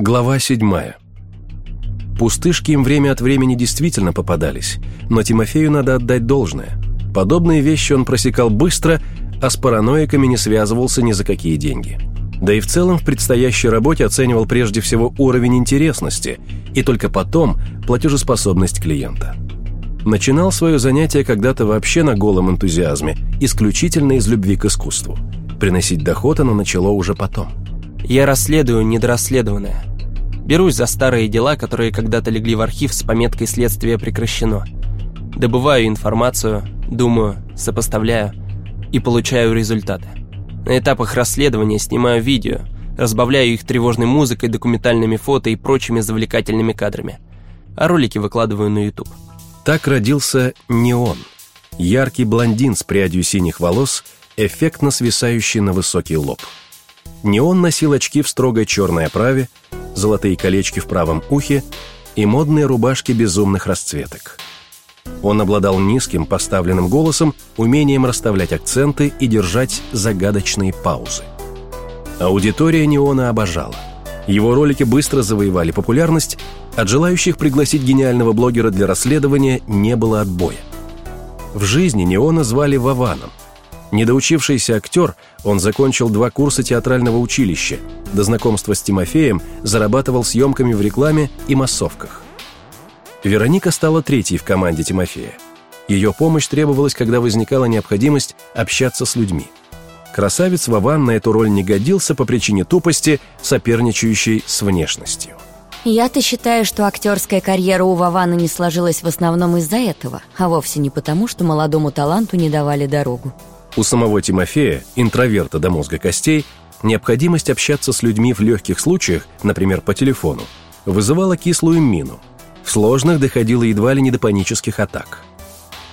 Глава 7. Пустышки им время от времени действительно попадались, но Тимофею надо отдать должное. Подобные вещи он просекал быстро, а с параноиками не связывался ни за какие деньги. Да и в целом в предстоящей работе оценивал прежде всего уровень интересности и только потом платежеспособность клиента. Начинал свое занятие когда-то вообще на голом энтузиазме, исключительно из любви к искусству. Приносить доход оно начало уже потом. Я расследую недорасследованное. Берусь за старые дела, которые когда-то легли в архив с пометкой «Следствие прекращено». Добываю информацию, думаю, сопоставляю и получаю результаты. На этапах расследования снимаю видео, разбавляю их тревожной музыкой, документальными фото и прочими завлекательными кадрами. А ролики выкладываю на YouTube. Так родился «Неон». Яркий блондин с прядью синих волос, эффектно свисающий на высокий лоб. Неон носил очки в строгой черной оправе, золотые колечки в правом ухе и модные рубашки безумных расцветок. Он обладал низким поставленным голосом, умением расставлять акценты и держать загадочные паузы. Аудитория Неона обожала. Его ролики быстро завоевали популярность, от желающих пригласить гениального блогера для расследования не было отбоя. В жизни Неона звали Вованом. Недоучившийся актер, он закончил два курса театрального училища. До знакомства с Тимофеем зарабатывал съемками в рекламе и массовках. Вероника стала третьей в команде Тимофея. Ее помощь требовалась, когда возникала необходимость общаться с людьми. Красавец Вован на эту роль не годился по причине тупости, соперничающей с внешностью. Я-то считаю, что актерская карьера у Вована не сложилась в основном из-за этого, а вовсе не потому, что молодому таланту не давали дорогу. У самого Тимофея, интроверта до мозга костей, необходимость общаться с людьми в легких случаях, например, по телефону, вызывала кислую мину. В сложных доходило едва ли не до панических атак.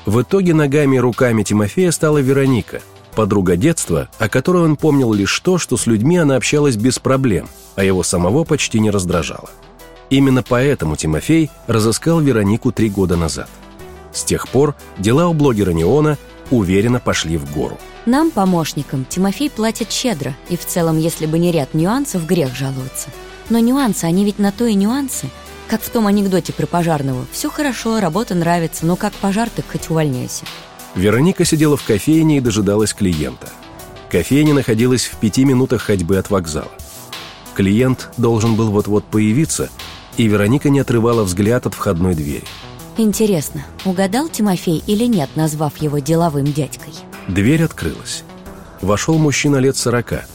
В итоге ногами и руками Тимофея стала Вероника, подруга детства, о которой он помнил лишь то, что с людьми она общалась без проблем, а его самого почти не раздражала. Именно поэтому Тимофей разыскал Веронику три года назад. С тех пор дела у блогера Неона уверенно пошли в гору. Нам, помощникам, Тимофей платит щедро, и в целом, если бы не ряд нюансов, грех жаловаться. Но нюансы, они ведь на то и нюансы. Как в том анекдоте про пожарного. Все хорошо, работа нравится, но как пожар, так хоть увольняйся. Вероника сидела в кофейне и дожидалась клиента. Кофейня находилась в пяти минутах ходьбы от вокзала. Клиент должен был вот-вот появиться, и Вероника не отрывала взгляд от входной двери. Интересно, угадал Тимофей или нет, назвав его деловым дядькой? Дверь открылась. Вошел мужчина лет сорока,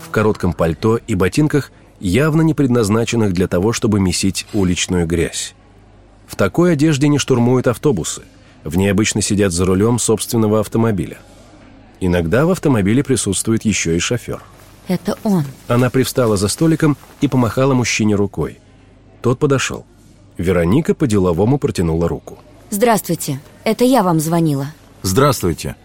в коротком пальто и ботинках, явно не предназначенных для того, чтобы месить уличную грязь. В такой одежде не штурмуют автобусы. В ней обычно сидят за рулем собственного автомобиля. Иногда в автомобиле присутствует еще и шофер. Это он. Она привстала за столиком и помахала мужчине рукой. Тот подошел. Вероника по-деловому протянула руку. Здравствуйте, это я вам звонила. Здравствуйте.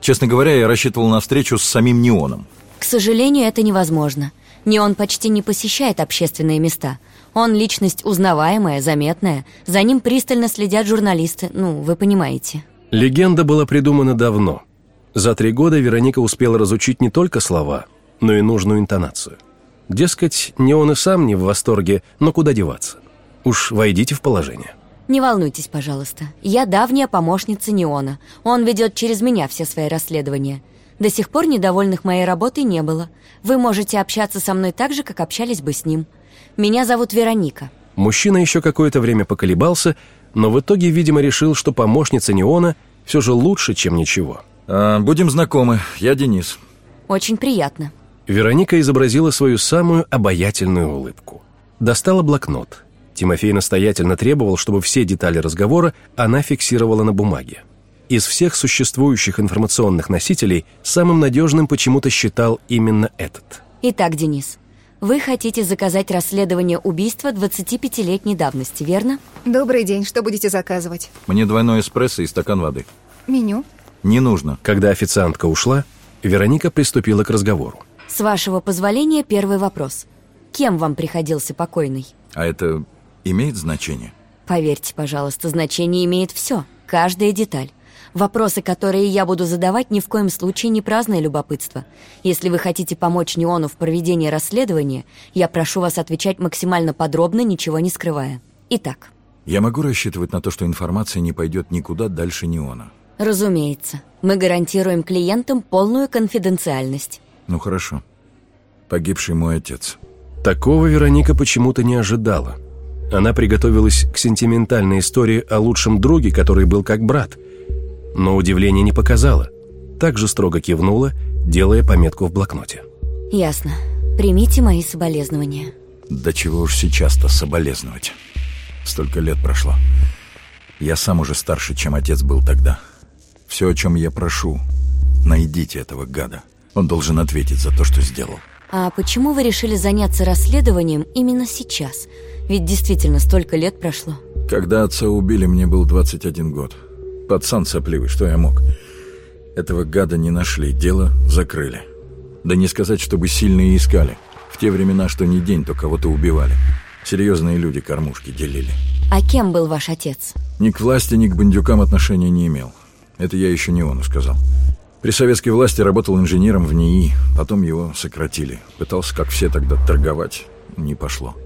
Честно говоря, я рассчитывал на встречу с самим Неоном. К сожалению, это невозможно. Неон почти не посещает общественные места. Он личность узнаваемая, заметная. За ним пристально следят журналисты, ну, вы понимаете. Легенда была придумана давно. За три года Вероника успела разучить не только слова, но и нужную интонацию. Дескать, не он и сам не в восторге, но куда деваться. Уж войдите в положение. Не волнуйтесь, пожалуйста. Я давняя помощница Неона. Он ведет через меня все свои расследования. До сих пор недовольных моей работой не было. Вы можете общаться со мной так же, как общались бы с ним. Меня зовут Вероника. Мужчина еще какое-то время поколебался, но в итоге, видимо, решил, что помощница Неона все же лучше, чем ничего. А, будем знакомы. Я Денис. Очень приятно. Вероника изобразила свою самую обаятельную улыбку. Достала блокнот Тимофей настоятельно требовал, чтобы все детали разговора она фиксировала на бумаге. Из всех существующих информационных носителей самым надежным почему-то считал именно этот. Итак, Денис, вы хотите заказать расследование убийства 25-летней давности, верно? Добрый день, что будете заказывать? Мне двойной эспрессо и стакан воды. Меню? Не нужно. Когда официантка ушла, Вероника приступила к разговору. С вашего позволения первый вопрос. Кем вам приходился покойный? А это имеет значение? Поверьте, пожалуйста, значение имеет все, каждая деталь. Вопросы, которые я буду задавать, ни в коем случае не праздное любопытство. Если вы хотите помочь Неону в проведении расследования, я прошу вас отвечать максимально подробно, ничего не скрывая. Итак. Я могу рассчитывать на то, что информация не пойдет никуда дальше Неона? Разумеется. Мы гарантируем клиентам полную конфиденциальность. Ну хорошо. Погибший мой отец. Такого Вероника почему-то не ожидала. Она приготовилась к сентиментальной истории о лучшем друге, который был как брат. Но удивления не показала. Также строго кивнула, делая пометку в блокноте. Ясно. Примите мои соболезнования. Да чего уж сейчас-то соболезновать. Столько лет прошло. Я сам уже старше, чем отец был тогда. Все, о чем я прошу, найдите этого гада. Он должен ответить за то, что сделал. А почему вы решили заняться расследованием именно сейчас? Ведь действительно столько лет прошло. Когда отца убили, мне был 21 год. Пацан сопливый, что я мог? Этого гада не нашли, дело закрыли. Да не сказать, чтобы сильные искали. В те времена, что не день, то кого-то убивали. Серьезные люди кормушки делили. А кем был ваш отец? Ни к власти, ни к бандюкам отношения не имел. Это я еще не он сказал. При советской власти работал инженером в НИИ, потом его сократили. Пытался, как все тогда, торговать. Не пошло.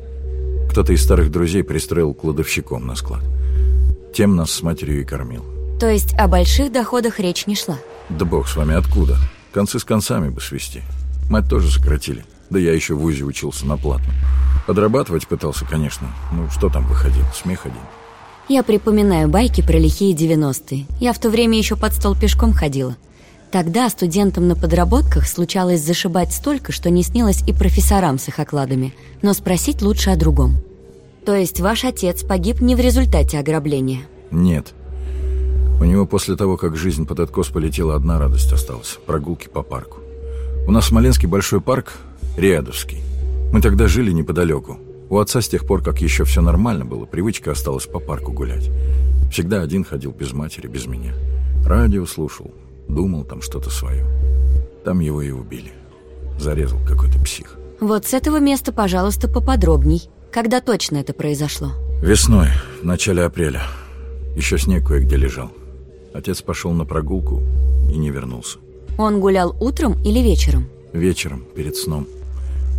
Кто-то из старых друзей пристроил кладовщиком на склад. Тем нас с матерью и кормил. То есть о больших доходах речь не шла? Да бог с вами, откуда? Концы с концами бы свести. Мать тоже сократили. Да я еще в ВУЗе учился на платном. Подрабатывать пытался, конечно. Ну, что там выходил? Смех один. Я припоминаю байки про лихие 90-е. Я в то время еще под стол пешком ходила. Тогда студентам на подработках случалось зашибать столько, что не снилось и профессорам с их окладами. Но спросить лучше о другом. То есть ваш отец погиб не в результате ограбления? Нет. У него после того, как жизнь под откос полетела, одна радость осталась – прогулки по парку. У нас в Смоленске большой парк – Риадовский. Мы тогда жили неподалеку. У отца с тех пор, как еще все нормально было, привычка осталась по парку гулять. Всегда один ходил без матери, без меня. Радио слушал, Думал там что-то свое. Там его и убили. Зарезал какой-то псих. Вот с этого места, пожалуйста, поподробней. Когда точно это произошло? Весной, в начале апреля. Еще снег кое-где лежал. Отец пошел на прогулку и не вернулся. Он гулял утром или вечером? Вечером, перед сном.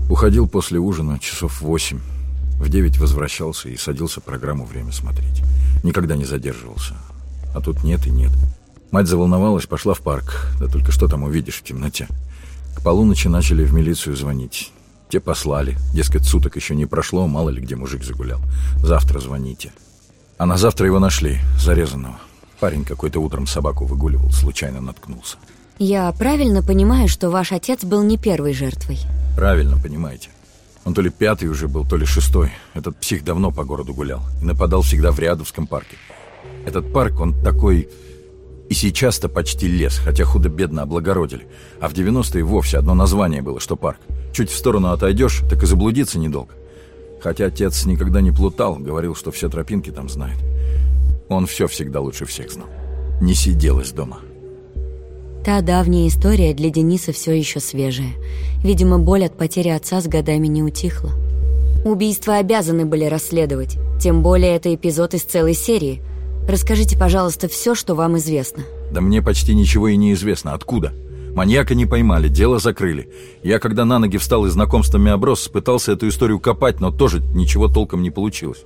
Уходил после ужина часов восемь. В девять возвращался и садился программу «Время смотреть». Никогда не задерживался. А тут нет и нет. Мать заволновалась, пошла в парк. Да только что там увидишь в темноте. К полуночи начали в милицию звонить. Те послали. Дескать, суток еще не прошло, мало ли где мужик загулял. Завтра звоните. А на завтра его нашли, зарезанного. Парень какой-то утром собаку выгуливал, случайно наткнулся. Я правильно понимаю, что ваш отец был не первой жертвой? Правильно понимаете. Он то ли пятый уже был, то ли шестой. Этот псих давно по городу гулял и нападал всегда в Рядовском парке. Этот парк, он такой и сейчас-то почти лес, хотя худо-бедно облагородили. А в 90-е вовсе одно название было, что парк. Чуть в сторону отойдешь, так и заблудиться недолго. Хотя отец никогда не плутал, говорил, что все тропинки там знает. Он все всегда лучше всех знал. Не сиделось дома. Та давняя история для Дениса все еще свежая. Видимо, боль от потери отца с годами не утихла. Убийства обязаны были расследовать. Тем более это эпизод из целой серии – Расскажите, пожалуйста, все, что вам известно. Да мне почти ничего и не известно. Откуда? Маньяка не поймали, дело закрыли. Я, когда на ноги встал и знакомствами оброс, пытался эту историю копать, но тоже ничего толком не получилось.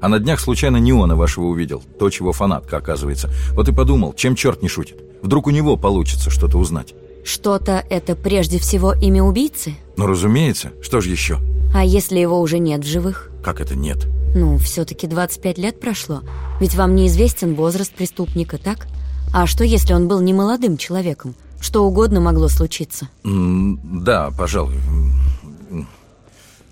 А на днях случайно Неона вашего увидел, то, чего фанатка, оказывается. Вот и подумал, чем черт не шутит. Вдруг у него получится что-то узнать. Что-то это прежде всего имя убийцы? Ну, разумеется. Что же еще? А если его уже нет в живых? Как это нет? Ну, все-таки 25 лет прошло. Ведь вам неизвестен возраст преступника, так? А что, если он был не молодым человеком? Что угодно могло случиться. Да, пожалуй.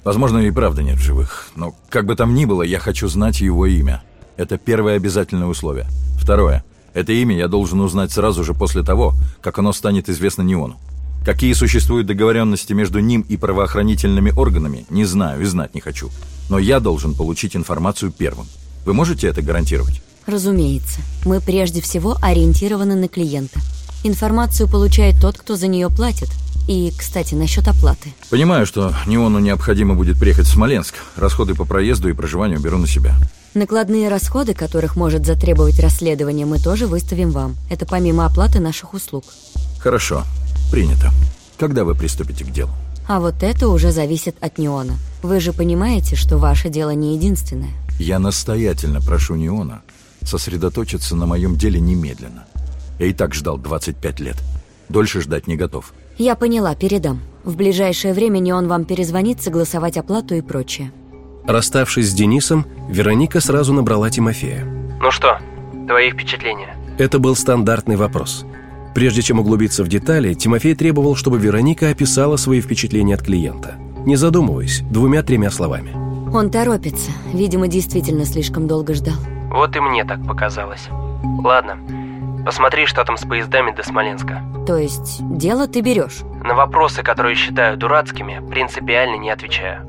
Возможно, и правда нет живых. Но как бы там ни было, я хочу знать его имя. Это первое обязательное условие. Второе. Это имя я должен узнать сразу же после того, как оно станет известно Неону. Какие существуют договоренности между ним и правоохранительными органами, не знаю и знать не хочу. Но я должен получить информацию первым. Вы можете это гарантировать? Разумеется. Мы прежде всего ориентированы на клиента. Информацию получает тот, кто за нее платит. И, кстати, насчет оплаты. Понимаю, что Неону необходимо будет приехать в Смоленск. Расходы по проезду и проживанию беру на себя. Накладные расходы, которых может затребовать расследование, мы тоже выставим вам. Это помимо оплаты наших услуг. Хорошо, принято. Когда вы приступите к делу? А вот это уже зависит от Неона. Вы же понимаете, что ваше дело не единственное. Я настоятельно прошу Неона сосредоточиться на моем деле немедленно. Я и так ждал 25 лет. Дольше ждать не готов. Я поняла, передам. В ближайшее время Неон вам перезвонит, согласовать оплату и прочее. Расставшись с Денисом, Вероника сразу набрала Тимофея. Ну что, твои впечатления? Это был стандартный вопрос. Прежде чем углубиться в детали, Тимофей требовал, чтобы Вероника описала свои впечатления от клиента. Не задумываясь, двумя-тремя словами. Он торопится. Видимо, действительно слишком долго ждал. Вот и мне так показалось. Ладно, посмотри, что там с поездами до Смоленска. То есть, дело ты берешь? На вопросы, которые считаю дурацкими, принципиально не отвечаю.